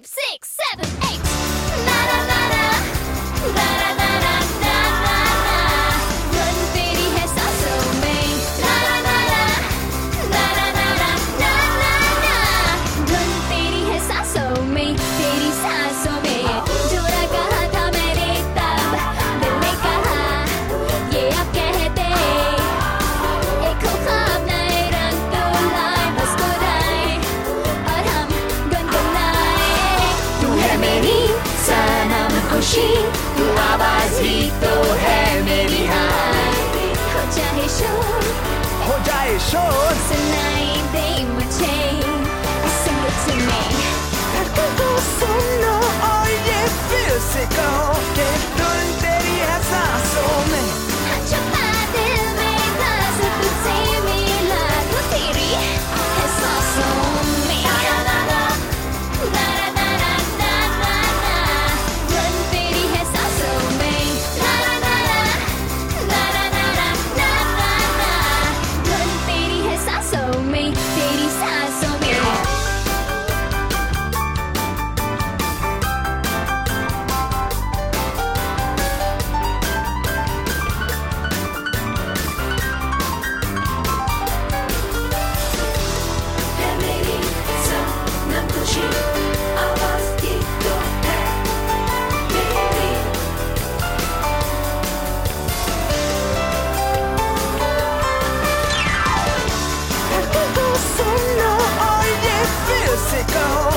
five, six, seven, eight. Na na na na. Na na. खुशी। तू आवाज़ ही तो है मेरी शोर हो जाए शोर। सुनाई दे मुझे। physical?